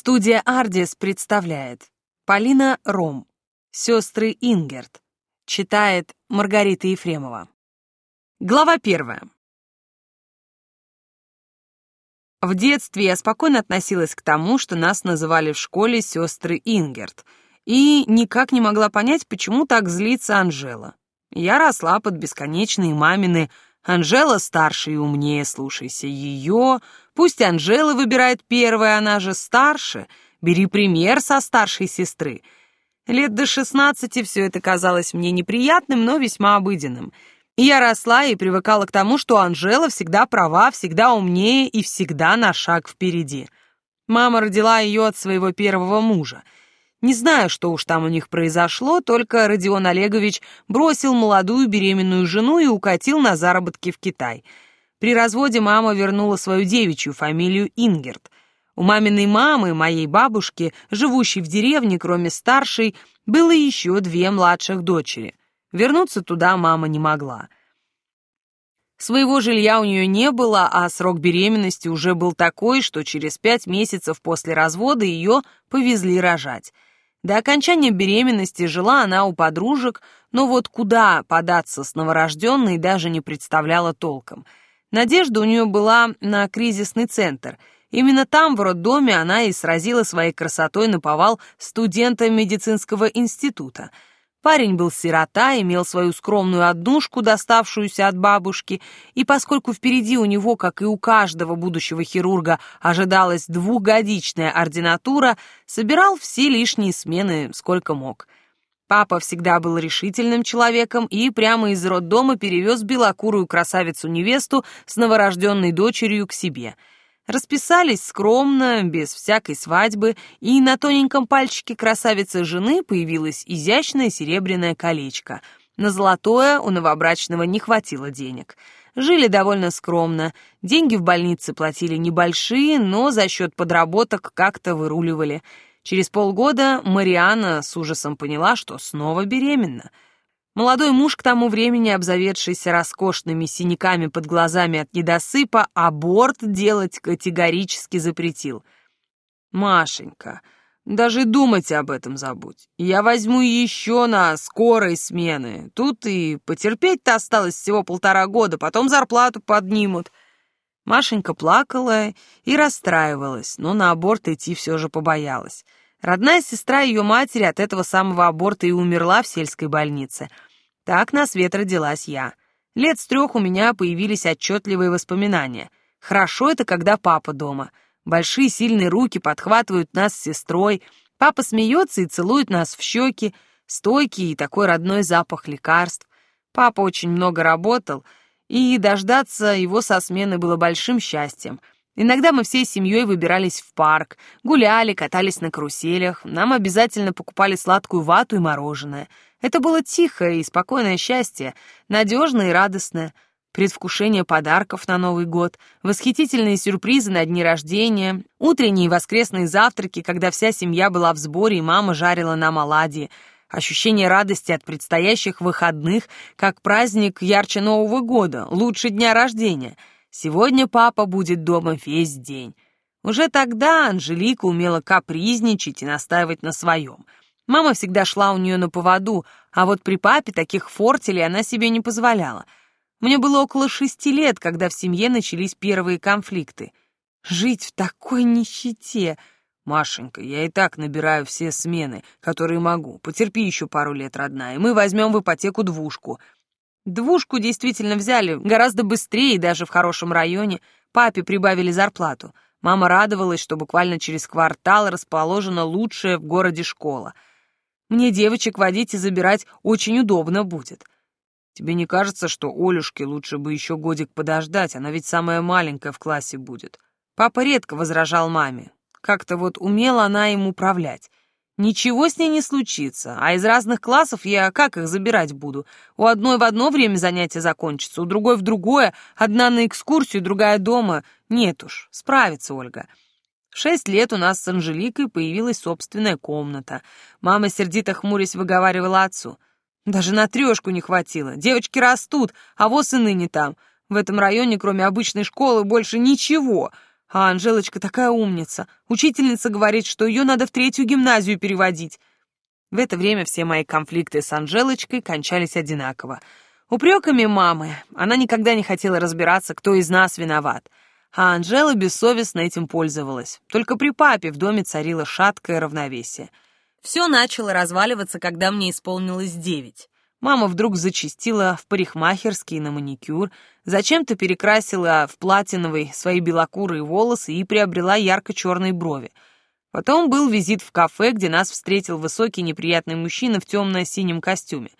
Студия «Ардис» представляет Полина Ром, сестры Ингерт, читает Маргарита Ефремова. Глава первая. В детстве я спокойно относилась к тому, что нас называли в школе сестры Ингерт, и никак не могла понять, почему так злится Анжела. Я росла под бесконечные мамины Анжела старше и умнее, слушайся ее. Пусть Анжела выбирает первой, она же старше. Бери пример со старшей сестры. Лет до шестнадцати все это казалось мне неприятным, но весьма обыденным. Я росла и привыкала к тому, что Анжела всегда права, всегда умнее и всегда на шаг впереди. Мама родила ее от своего первого мужа — не знаю, что уж там у них произошло, только Родион Олегович бросил молодую беременную жену и укатил на заработки в Китай. При разводе мама вернула свою девичью фамилию Ингерт. У маминой мамы, моей бабушки, живущей в деревне, кроме старшей, было еще две младших дочери. Вернуться туда мама не могла. Своего жилья у нее не было, а срок беременности уже был такой, что через пять месяцев после развода ее повезли рожать. До окончания беременности жила она у подружек, но вот куда податься с новорожденной даже не представляла толком. Надежда у нее была на кризисный центр. Именно там, в роддоме, она и сразила своей красотой на повал студента медицинского института — Парень был сирота, имел свою скромную однушку, доставшуюся от бабушки, и поскольку впереди у него, как и у каждого будущего хирурга, ожидалась двухгодичная ординатура, собирал все лишние смены сколько мог. Папа всегда был решительным человеком и прямо из роддома перевез белокурую красавицу-невесту с новорожденной дочерью к себе — Расписались скромно, без всякой свадьбы, и на тоненьком пальчике красавицы жены появилось изящное серебряное колечко. На золотое у новобрачного не хватило денег. Жили довольно скромно, деньги в больнице платили небольшие, но за счет подработок как-то выруливали. Через полгода Мариана с ужасом поняла, что снова беременна — Молодой муж, к тому времени обзаведшийся роскошными синяками под глазами от недосыпа, аборт делать категорически запретил. «Машенька, даже думать об этом забудь. Я возьму еще на скорой смены. Тут и потерпеть-то осталось всего полтора года, потом зарплату поднимут». Машенька плакала и расстраивалась, но на аборт идти все же побоялась. Родная сестра ее матери от этого самого аборта и умерла в сельской больнице — так на свет родилась я. Лет с трех у меня появились отчетливые воспоминания. Хорошо это, когда папа дома. Большие сильные руки подхватывают нас с сестрой. Папа смеется и целует нас в щеки. Стойкий и такой родной запах лекарств. Папа очень много работал, и дождаться его со смены было большим счастьем. Иногда мы всей семьей выбирались в парк, гуляли, катались на каруселях, нам обязательно покупали сладкую вату и мороженое — это было тихое и спокойное счастье, надежное и радостное, предвкушение подарков на Новый год, восхитительные сюрпризы на дни рождения, утренние и воскресные завтраки, когда вся семья была в сборе и мама жарила нам оладьи, ощущение радости от предстоящих выходных, как праздник ярче Нового года, лучше дня рождения. Сегодня папа будет дома весь день. Уже тогда Анжелика умела капризничать и настаивать на своем — Мама всегда шла у нее на поводу, а вот при папе таких фортелей она себе не позволяла. Мне было около шести лет, когда в семье начались первые конфликты. Жить в такой нищете... Машенька, я и так набираю все смены, которые могу. Потерпи еще пару лет, родная, мы возьмем в ипотеку двушку. Двушку действительно взяли гораздо быстрее даже в хорошем районе. Папе прибавили зарплату. Мама радовалась, что буквально через квартал расположена лучшая в городе школа — мне девочек водить и забирать очень удобно будет. Тебе не кажется, что Олюшке лучше бы еще годик подождать, она ведь самая маленькая в классе будет? Папа редко возражал маме. Как-то вот умела она им управлять. Ничего с ней не случится, а из разных классов я как их забирать буду? У одной в одно время занятия закончатся, у другой в другое, одна на экскурсию, другая дома. Нет уж, справится Ольга. В шесть лет у нас с Анжеликой появилась собственная комната. Мама, сердито хмурясь, выговаривала отцу. Даже на трешку не хватило. Девочки растут, а вот и ныне там. В этом районе, кроме обычной школы, больше ничего. А Анжелочка такая умница. Учительница говорит, что ее надо в третью гимназию переводить. В это время все мои конфликты с Анжелочкой кончались одинаково. Упреками мамы. Она никогда не хотела разбираться, кто из нас виноват. А Анжела бессовестно этим пользовалась. Только при папе в доме царило шаткое равновесие. Все начало разваливаться, когда мне исполнилось девять. Мама вдруг зачастила в парикмахерский на маникюр, зачем-то перекрасила в платиновый свои белокурые волосы и приобрела ярко-черные брови. Потом был визит в кафе, где нас встретил высокий неприятный мужчина в темно-синем костюме.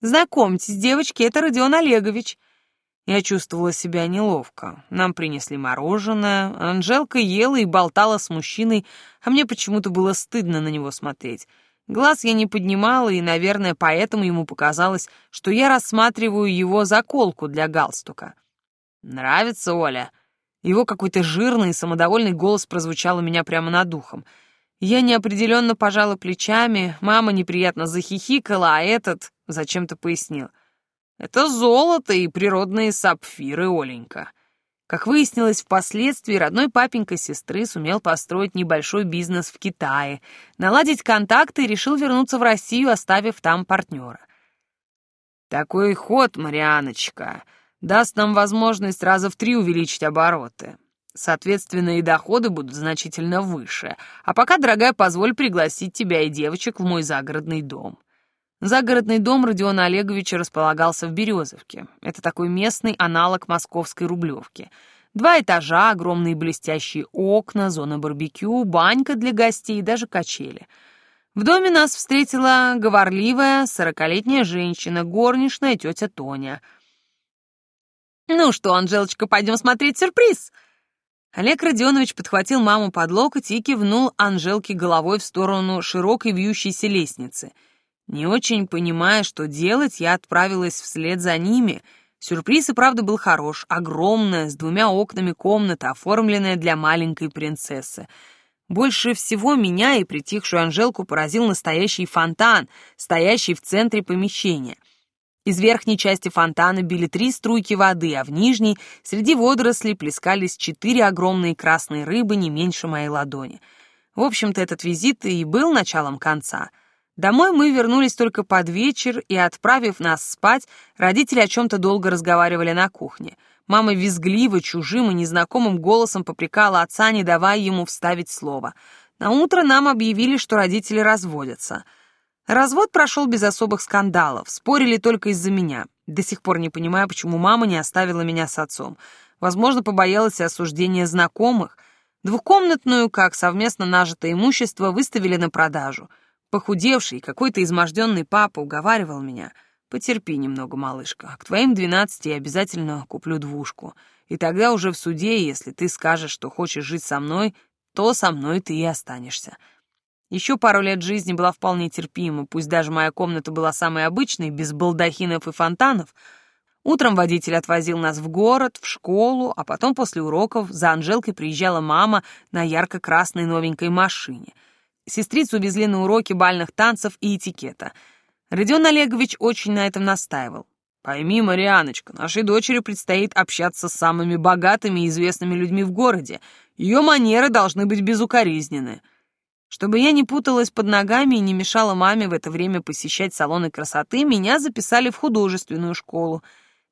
«Знакомьтесь, девочки, это Родион Олегович». Я чувствовала себя неловко. Нам принесли мороженое, Анжелка ела и болтала с мужчиной, а мне почему-то было стыдно на него смотреть. Глаз я не поднимала, и, наверное, поэтому ему показалось, что я рассматриваю его заколку для галстука. «Нравится, Оля?» Его какой-то жирный и самодовольный голос прозвучал у меня прямо над ухом. Я неопределенно пожала плечами, мама неприятно захихикала, а этот зачем-то пояснил. «Это золото и природные сапфиры, Оленька». Как выяснилось впоследствии, родной папенька сестры сумел построить небольшой бизнес в Китае, наладить контакты и решил вернуться в Россию, оставив там партнера. «Такой ход, Марианочка, даст нам возможность раза в три увеличить обороты. Соответственно, и доходы будут значительно выше. А пока, дорогая, позволь пригласить тебя и девочек в мой загородный дом». Загородный дом Родиона Олеговича располагался в Березовке. Это такой местный аналог московской Рублевки. Два этажа, огромные блестящие окна, зона барбекю, банька для гостей и даже качели. В доме нас встретила говорливая сорокалетняя женщина, горничная тетя Тоня. «Ну что, Анжелочка, пойдем смотреть сюрприз!» Олег Родионович подхватил маму под локоть и кивнул Анжелке головой в сторону широкой вьющейся лестницы — не очень понимая, что делать, я отправилась вслед за ними. Сюрприз и правда был хорош. Огромная, с двумя окнами комната, оформленная для маленькой принцессы. Больше всего меня и притихшую Анжелку поразил настоящий фонтан, стоящий в центре помещения. Из верхней части фонтана били три струйки воды, а в нижней, среди водорослей, плескались четыре огромные красные рыбы не меньше моей ладони. В общем-то, этот визит и был началом конца — Домой мы вернулись только под вечер, и, отправив нас спать, родители о чем-то долго разговаривали на кухне. Мама визгливо, чужим и незнакомым голосом попрекала отца, не давая ему вставить слово. На утро нам объявили, что родители разводятся. Развод прошел без особых скандалов, спорили только из-за меня. До сих пор не понимаю, почему мама не оставила меня с отцом. Возможно, побоялась осуждения знакомых. Двухкомнатную, как совместно нажитое имущество, выставили на продажу — Похудевший, какой-то изможденный папа уговаривал меня. «Потерпи немного, малышка. К твоим двенадцати я обязательно куплю двушку. И тогда уже в суде, если ты скажешь, что хочешь жить со мной, то со мной ты и останешься». Еще пару лет жизни была вполне терпима, пусть даже моя комната была самой обычной, без балдахинов и фонтанов. Утром водитель отвозил нас в город, в школу, а потом после уроков за Анжелкой приезжала мама на ярко-красной новенькой машине — Сестрицу везли на уроки бальных танцев и этикета. Родион Олегович очень на этом настаивал. «Пойми, Марианочка, нашей дочери предстоит общаться с самыми богатыми и известными людьми в городе. Ее манеры должны быть безукоризненны». Чтобы я не путалась под ногами и не мешала маме в это время посещать салоны красоты, меня записали в художественную школу.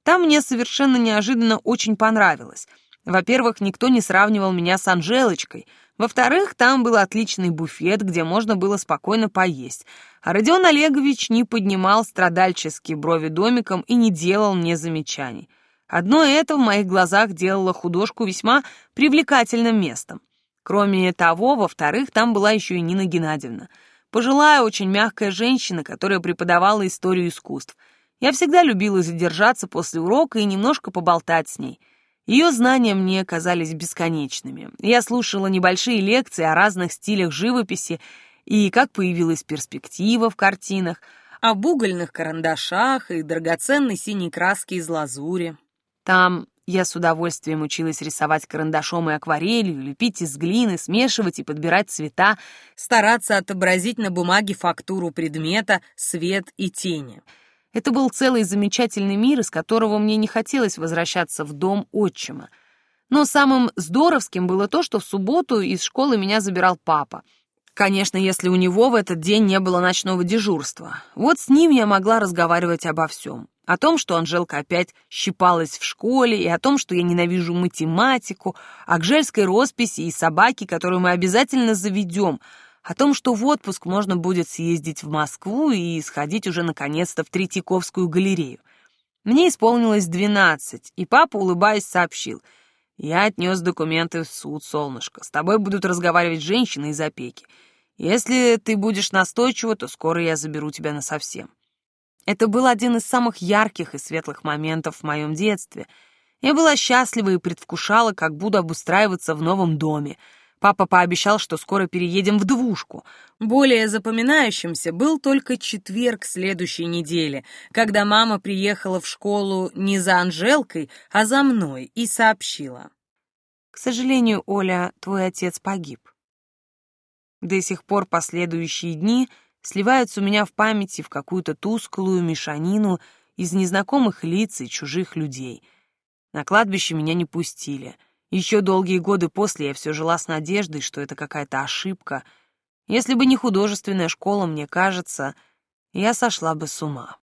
Там мне совершенно неожиданно очень понравилось. Во-первых, никто не сравнивал меня с Анжелочкой — во-вторых, там был отличный буфет, где можно было спокойно поесть. А Родион Олегович не поднимал страдальческие брови домиком и не делал мне замечаний. Одно это в моих глазах делало художку весьма привлекательным местом. Кроме того, во-вторых, там была еще и Нина Геннадьевна. Пожилая, очень мягкая женщина, которая преподавала историю искусств. Я всегда любила задержаться после урока и немножко поболтать с ней — ее знания мне казались бесконечными. Я слушала небольшие лекции о разных стилях живописи и как появилась перспектива в картинах, об угольных карандашах и драгоценной синей краске из лазури. Там я с удовольствием училась рисовать карандашом и акварелью, лепить из глины, смешивать и подбирать цвета, стараться отобразить на бумаге фактуру предмета, свет и тени — это был целый замечательный мир, из которого мне не хотелось возвращаться в дом отчима. Но самым здоровским было то, что в субботу из школы меня забирал папа. Конечно, если у него в этот день не было ночного дежурства. Вот с ним я могла разговаривать обо всем. О том, что Анжелка опять щипалась в школе, и о том, что я ненавижу математику, о гжельской росписи и собаке, которую мы обязательно заведем, о том, что в отпуск можно будет съездить в Москву и сходить уже наконец-то в Третьяковскую галерею. Мне исполнилось двенадцать, и папа, улыбаясь, сообщил — я отнес документы в суд, солнышко. С тобой будут разговаривать женщины из опеки. Если ты будешь настойчива, то скоро я заберу тебя насовсем. Это был один из самых ярких и светлых моментов в моем детстве. Я была счастлива и предвкушала, как буду обустраиваться в новом доме — Папа пообещал, что скоро переедем в двушку. Более запоминающимся был только четверг следующей недели, когда мама приехала в школу не за Анжелкой, а за мной и сообщила. «К сожалению, Оля, твой отец погиб». До сих пор последующие дни сливаются у меня в памяти в какую-то тусклую мешанину из незнакомых лиц и чужих людей. На кладбище меня не пустили — еще долгие годы после я все жила с надеждой, что это какая-то ошибка. Если бы не художественная школа, мне кажется, я сошла бы с ума.